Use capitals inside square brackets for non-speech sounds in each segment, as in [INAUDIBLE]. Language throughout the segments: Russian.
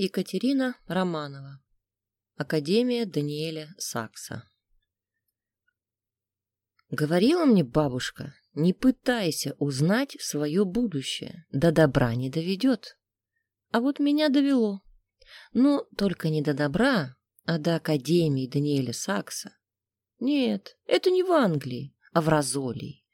Екатерина Романова. Академия Даниэля Сакса. Говорила мне бабушка, не пытайся узнать свое будущее, до добра не доведет. А вот меня довело. Ну, только не до добра, а до Академии Даниэля Сакса. Нет, это не в Англии, а в Розолии.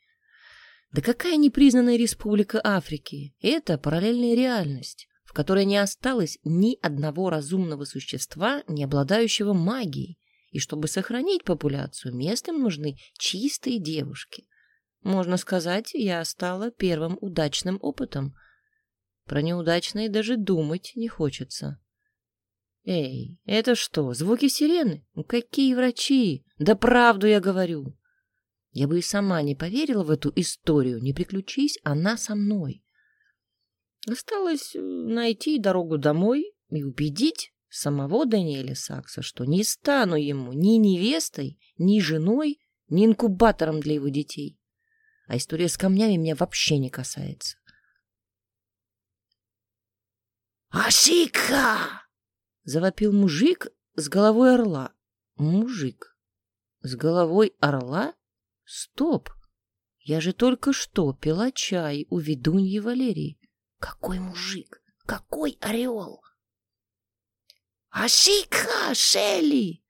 Да какая непризнанная республика Африки? Это параллельная реальность в которой не осталось ни одного разумного существа, не обладающего магией, и чтобы сохранить популяцию, местным нужны чистые девушки. Можно сказать, я стала первым удачным опытом. Про неудачные даже думать не хочется. Эй, это что, звуки сирены? Какие врачи? Да правду я говорю. Я бы и сама не поверила в эту историю, не приключись она со мной. Осталось э, найти дорогу домой и убедить самого Даниэля Сакса, что не стану ему ни невестой, ни женой, ни инкубатором для его детей. А история с камнями меня вообще не касается. «Ашика!» — завопил мужик с головой орла. Мужик с головой орла? Стоп! Я же только что пила чай у ведуньи Валерии. Какой мужик! Какой орел! «Ашика, Шелли!»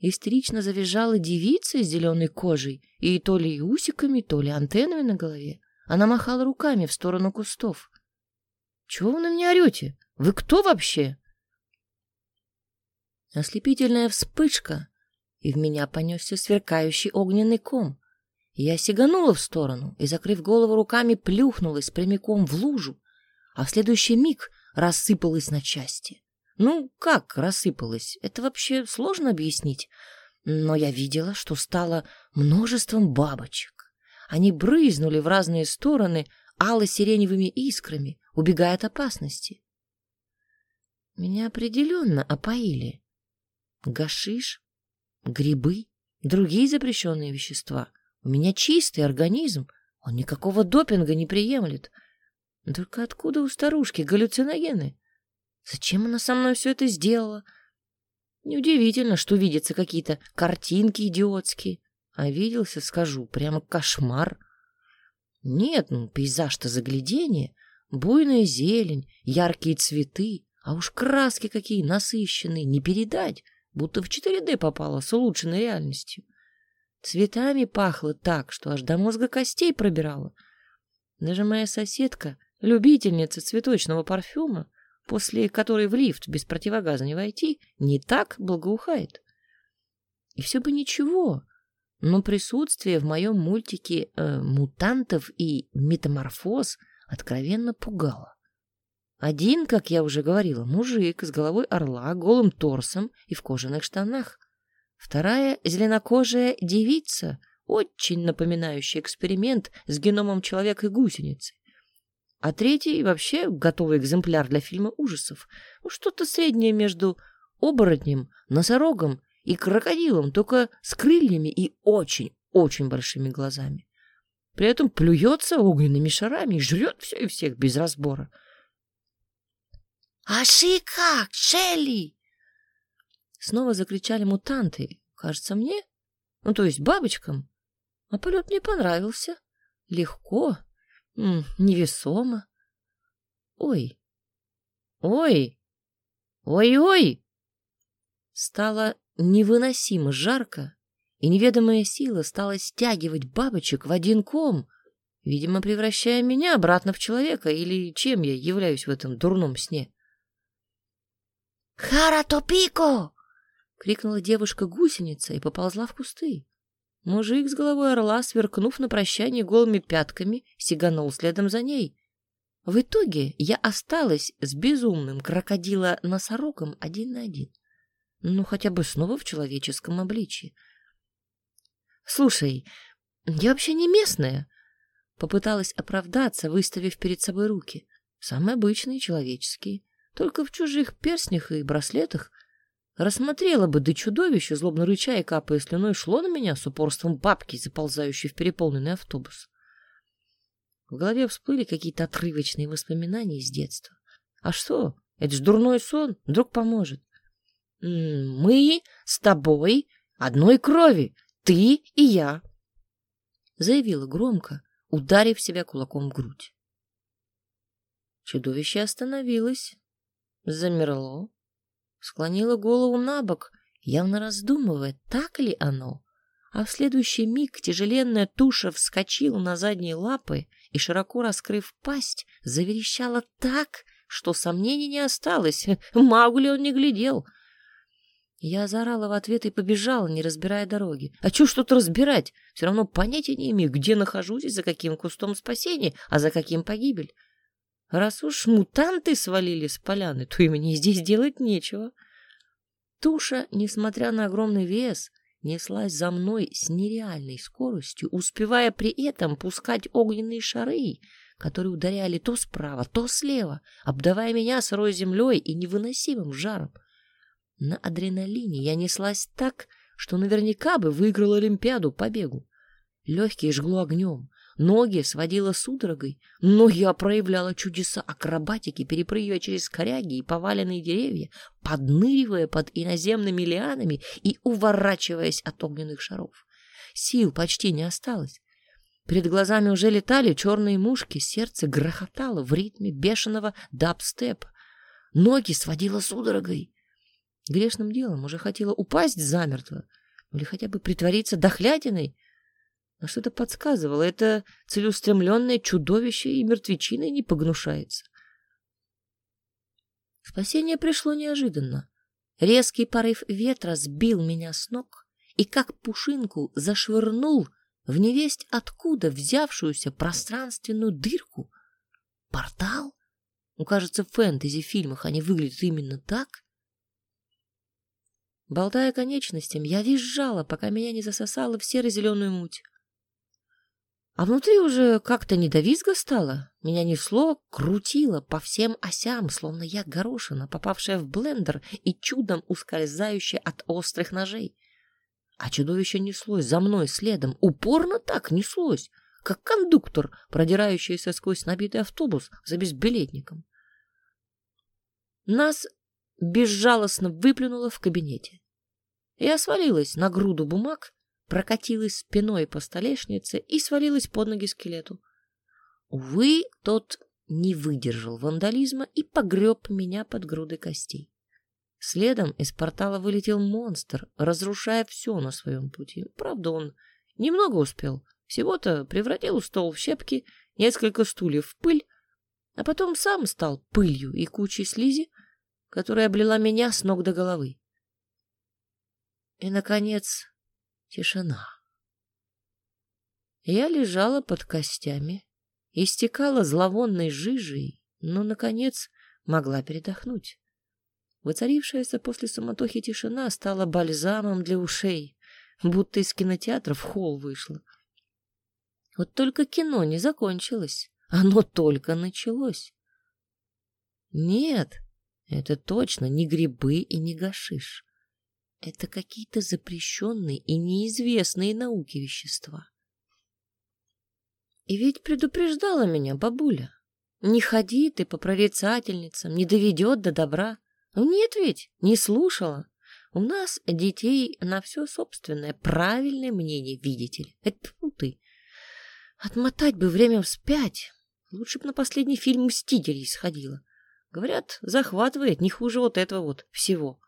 Истерично завизжала девица с зеленой кожей и то ли усиками, то ли антеннами на голове. Она махала руками в сторону кустов. «Чего вы на меня орете? Вы кто вообще?» Ослепительная вспышка, и в меня понесся сверкающий огненный ком. Я сиганула в сторону и, закрыв голову руками, плюхнулась прямиком в лужу, а в следующий миг рассыпалась на части. Ну, как рассыпалась? Это вообще сложно объяснить. Но я видела, что стало множеством бабочек. Они брызнули в разные стороны ало-сиреневыми искрами, убегая от опасности. Меня определенно опоили. Гашиш, грибы, другие запрещенные вещества. У меня чистый организм, он никакого допинга не приемлет — только откуда у старушки галлюциногены? Зачем она со мной все это сделала? Неудивительно, что видятся какие-то картинки идиотские. А виделся, скажу, прямо кошмар. Нет, ну, пейзаж-то загляденье. Буйная зелень, яркие цветы, а уж краски какие насыщенные, не передать, будто в 4D попало с улучшенной реальностью. Цветами пахло так, что аж до мозга костей пробирало. Даже моя соседка Любительница цветочного парфюма, после которой в лифт без противогаза не войти, не так благоухает. И все бы ничего, но присутствие в моем мультике э, мутантов и метаморфоз откровенно пугало. Один, как я уже говорила, мужик с головой орла, голым торсом и в кожаных штанах. Вторая — зеленокожая девица, очень напоминающая эксперимент с геномом человека и гусеницы а третий вообще готовый экземпляр для фильма ужасов. Ну, что-то среднее между оборотнем, носорогом и крокодилом, только с крыльями и очень-очень большими глазами. При этом плюется огненными шарами и жрет все и всех без разбора. «Аши как, Шелли!» Снова закричали мутанты. Кажется, мне, ну, то есть бабочкам. А полет мне понравился. Легко, М, невесомо. Ой. Ой. Ой-ой. Стало невыносимо жарко, и неведомая сила стала стягивать бабочек в один ком, видимо, превращая меня обратно в человека, или чем я являюсь в этом дурном сне. «Хара-топико!» — крикнула девушка-гусеница и поползла в кусты. Мужик с головой орла, сверкнув на прощание голыми пятками, сиганул следом за ней. В итоге я осталась с безумным крокодила-носорогом один на один. Ну, хотя бы снова в человеческом обличье. «Слушай, я вообще не местная», — попыталась оправдаться, выставив перед собой руки. «Самые обычные, человеческие, только в чужих перстнях и браслетах Рассмотрела бы, да чудовище, злобно рыча и капая слюной, шло на меня с упорством бабки, заползающей в переполненный автобус. В голове всплыли какие-то отрывочные воспоминания из детства. А что, Это ж дурной сон, вдруг поможет. Мы с тобой одной крови, ты и я, заявила громко, ударив себя кулаком в грудь. Чудовище остановилось, замерло, склонило голову на бок, явно раздумывая, так ли оно, а в следующий миг тяжеленная туша вскочила на задние лапы и, широко раскрыв пасть, заверещала так, что сомнений не осталось. [LAUGHS] Маугли он не глядел. Я заорала в ответ и побежала, не разбирая дороги. А чё что-то разбирать? Все равно понятия не имею, где нахожусь и за каким кустом спасения, а за каким погибель. Раз уж мутанты свалили с поляны, то и мне здесь делать нечего. Туша, несмотря на огромный вес, неслась за мной с нереальной скоростью, успевая при этом пускать огненные шары, которые ударяли то справа, то слева, обдавая меня сырой землей и невыносимым жаром. На адреналине я неслась так, что наверняка бы выиграла Олимпиаду по бегу. Легкие жгло огнем, ноги сводила судорогой, но я проявляла чудеса акробатики, перепрыгивая через коряги и поваленные деревья, подныривая под иноземными лианами и уворачиваясь от огненных шаров. Сил почти не осталось. Перед глазами уже летали черные мушки, сердце грохотало в ритме бешеного дабстепа. Ноги сводило судорогой. Грешным делом уже хотела упасть замертво или хотя бы притвориться дохлятиной. Но что-то подсказывало, это целеустремленное чудовище и мертвечиной не погнушается. Спасение пришло неожиданно. Резкий порыв ветра сбил меня с ног и как пушинку зашвырнул в невесть откуда взявшуюся пространственную дырку. Портал? Ну, кажется, в фэнтези-фильмах они выглядят именно так. Болтая конечностями, я визжала, пока меня не засосало в серо-зеленую муть. А внутри уже как-то не до визга стало. Меня несло, крутило по всем осям, словно я горошина, попавшая в блендер и чудом ускользающая от острых ножей. А чудовище неслось за мной следом, упорно так неслось, как кондуктор, продирающийся сквозь набитый автобус за безбилетником. Нас безжалостно выплюнуло в кабинете. Я свалилась на груду бумаг, прокатилась спиной по столешнице и свалилась под ноги скелету. Увы, тот не выдержал вандализма и погреб меня под грудой костей. Следом из портала вылетел монстр, разрушая все на своем пути. Правда, он немного успел. Всего-то превратил стол в щепки, несколько стульев в пыль, а потом сам стал пылью и кучей слизи, которая облила меня с ног до головы. И, наконец, тишина. Я лежала под костями, истекала зловонной жижей, но, наконец, могла передохнуть. Воцарившаяся после суматохи тишина стала бальзамом для ушей, будто из кинотеатра в холл вышло. Вот только кино не закончилось, оно только началось. Нет, это точно не грибы и не гашиш. Это какие-то запрещенные и неизвестные науке вещества. И ведь предупреждала меня бабуля. Не ходи ты по прорицательницам, не доведет до добра. Ну, нет ведь, не слушала. У нас детей на все собственное, правильное мнение, видите ли. Это ты. Отмотать бы время вспять. Лучше бы на последний фильм «Мстителей» сходила. Говорят, захватывает не хуже вот этого вот всего.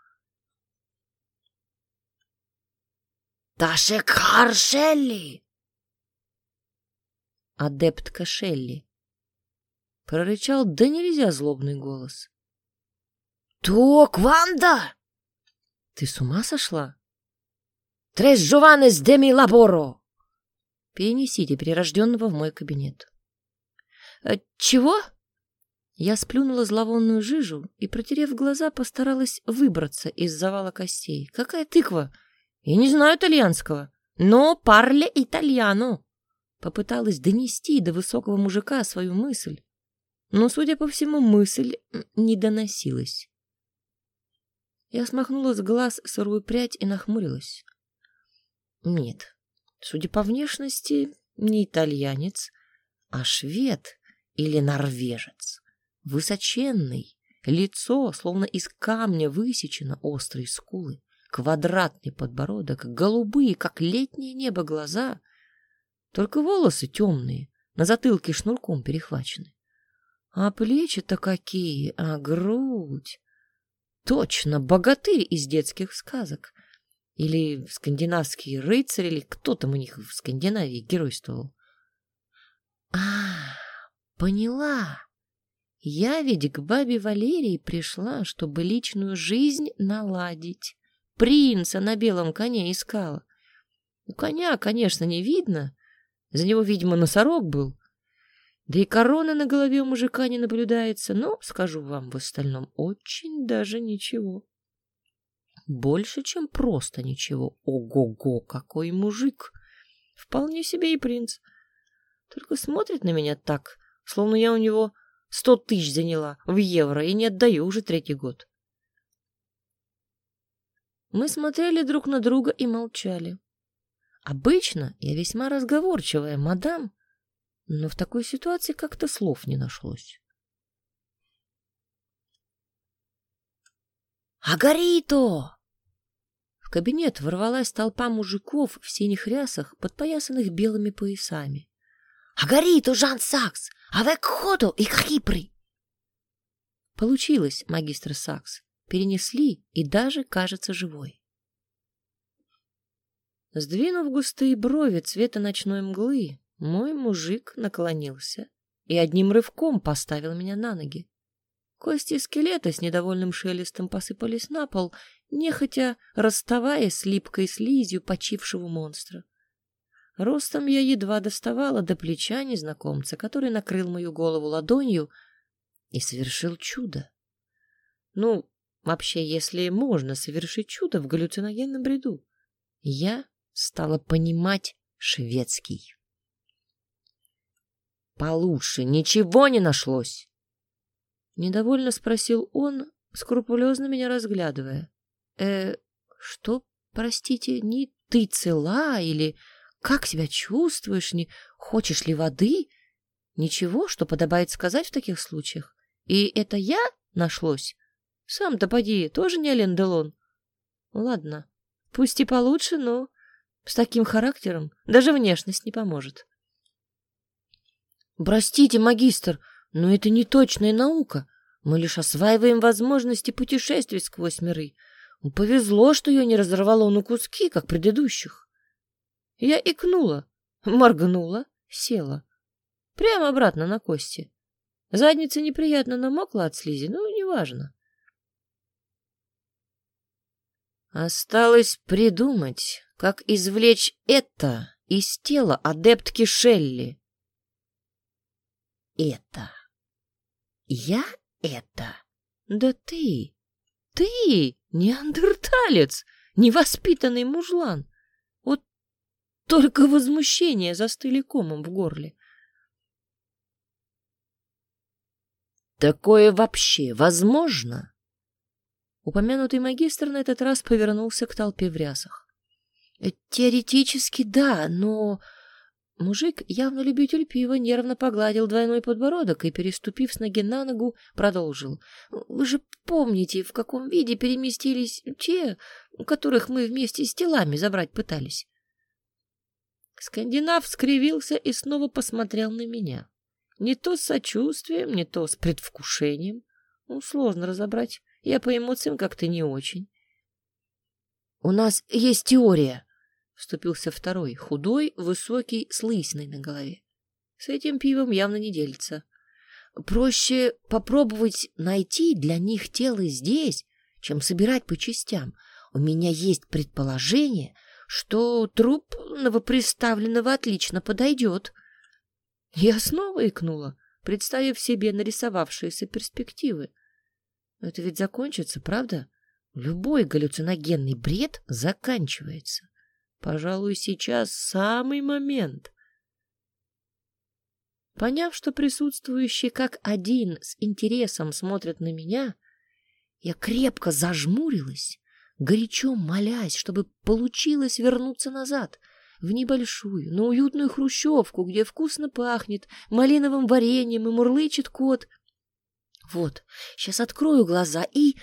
«Ташекхар Шелли!» Адептка Шелли. Прорычал да нельзя злобный голос. «То, Кванда!» «Ты с ума сошла?» «Трес Джованес деми лаборо!» «Перенесите перерожденного в мой кабинет». «Э, «Чего?» Я сплюнула зловонную жижу и, протерев глаза, постаралась выбраться из завала костей. «Какая тыква? Я не знаю итальянского, но парле итальяно!» Попыталась донести до высокого мужика свою мысль, но, судя по всему, мысль не доносилась. Я смахнула с глаз сырую прядь и нахмурилась. Нет, судя по внешности, не итальянец, а швед или норвежец. Высоченный, Лицо, словно из камня, высечено острые скулы, квадратный подбородок, голубые, как летнее небо, глаза. Только волосы темные, на затылке шнурком перехвачены. А плечи-то какие, а грудь! Точно, богатырь из детских сказок. Или скандинавский рыцарь, или кто там у них в Скандинавии геройствовал. А, поняла. Я ведь к бабе Валерии пришла, чтобы личную жизнь наладить. Принца на белом коне искала. У коня, конечно, не видно. За него, видимо, носорог был. Да и корона на голове у мужика не наблюдается, но, скажу вам, в остальном очень даже ничего. Больше, чем просто ничего. Ого-го, какой мужик! Вполне себе и принц. Только смотрит на меня так, словно я у него сто тысяч заняла в евро и не отдаю уже третий год. Мы смотрели друг на друга и молчали. Обычно я весьма разговорчивая, мадам, но в такой ситуации как-то слов не нашлось. «Агарито!» В кабинет ворвалась толпа мужиков в синих рясах, подпоясанных белыми поясами. «Агарито, Жан Сакс! Авек ходу и кипри!» Получилось, магистр Сакс. Перенесли и даже кажется живой. Сдвинув густые брови цвета ночной мглы, мой мужик наклонился и одним рывком поставил меня на ноги. Кости скелета с недовольным шелестом посыпались на пол, нехотя расставаясь с липкой слизью почившего монстра. Ростом я едва доставала до плеча незнакомца, который накрыл мою голову ладонью и совершил чудо. Ну, вообще, если можно совершить чудо в галлюциногенном бреду. Я стала понимать шведский. Получше ничего не нашлось. Недовольно спросил он, скрупулезно меня разглядывая. Э, что, простите, не ты цела или как себя чувствуешь, не хочешь ли воды? Ничего, что подобает сказать в таких случаях. И это я нашлось? Сам-то поди, тоже не Ален Делон. Ладно, пусть и получше, но с таким характером даже внешность не поможет. Простите, магистр, но это не точная наука. Мы лишь осваиваем возможности путешествий сквозь миры. Повезло, что ее не разорвало на куски, как предыдущих. Я икнула, моргнула, села. Прямо обратно на кости. Задница неприятно намокла от слизи, но неважно. Осталось придумать, как извлечь это из тела адептки Шелли. Это. Я это. Да ты, ты, неандерталец, невоспитанный мужлан. Только возмущение застыли комом в горле. Такое вообще возможно? Упомянутый магистр на этот раз повернулся к толпе в рясах. Теоретически да, но... Мужик, явно любитель пива, нервно погладил двойной подбородок и, переступив с ноги на ногу, продолжил. «Вы же помните, в каком виде переместились те, которых мы вместе с телами забрать пытались? Скандинав скривился и снова посмотрел на меня. Не то с сочувствием, не то с предвкушением. Ну, сложно разобрать. Я по эмоциям как-то не очень. — У нас есть теория, — вступился второй, худой, высокий, с лысиной на голове. С этим пивом явно не делится. Проще попробовать найти для них тело здесь, чем собирать по частям. У меня есть предположение — что труп новоприставленного отлично подойдет. Я снова икнула, представив себе нарисовавшиеся перспективы. Это ведь закончится, правда? Любой галлюциногенный бред заканчивается. Пожалуй, сейчас самый момент. Поняв, что присутствующие как один с интересом смотрят на меня, я крепко зажмурилась горячо молясь, чтобы получилось вернуться назад, в небольшую, но уютную хрущевку, где вкусно пахнет малиновым вареньем и мурлычет кот. Вот, сейчас открою глаза и...